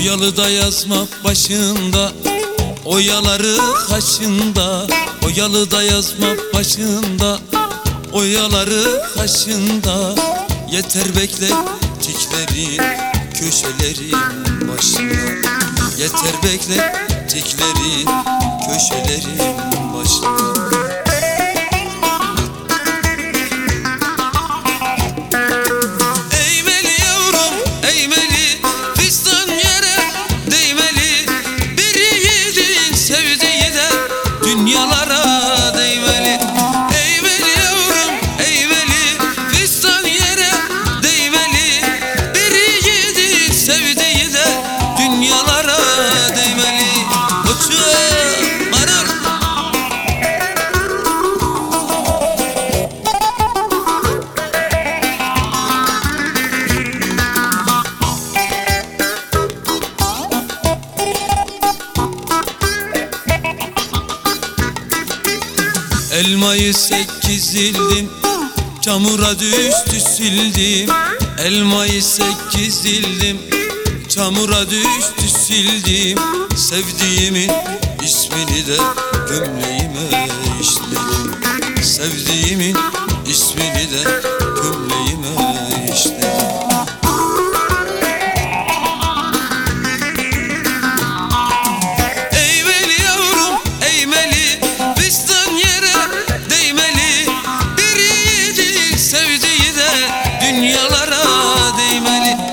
Oyalı da yazmak başında Oyaları kaşında. Oyalı da yazmak başında Oyaları kaşında. Yeter bekle tiklerin Köşelerin başında. Yeter bekle tiklerin Köşelerin Elmayı sekiz ildim Çamura düştü sildim. Elmayı sekiz ildim Çamura düştü sildim. Sevdiğimin ismini de gömleğime işledim. Sevdiğimin dünyalara değmeli.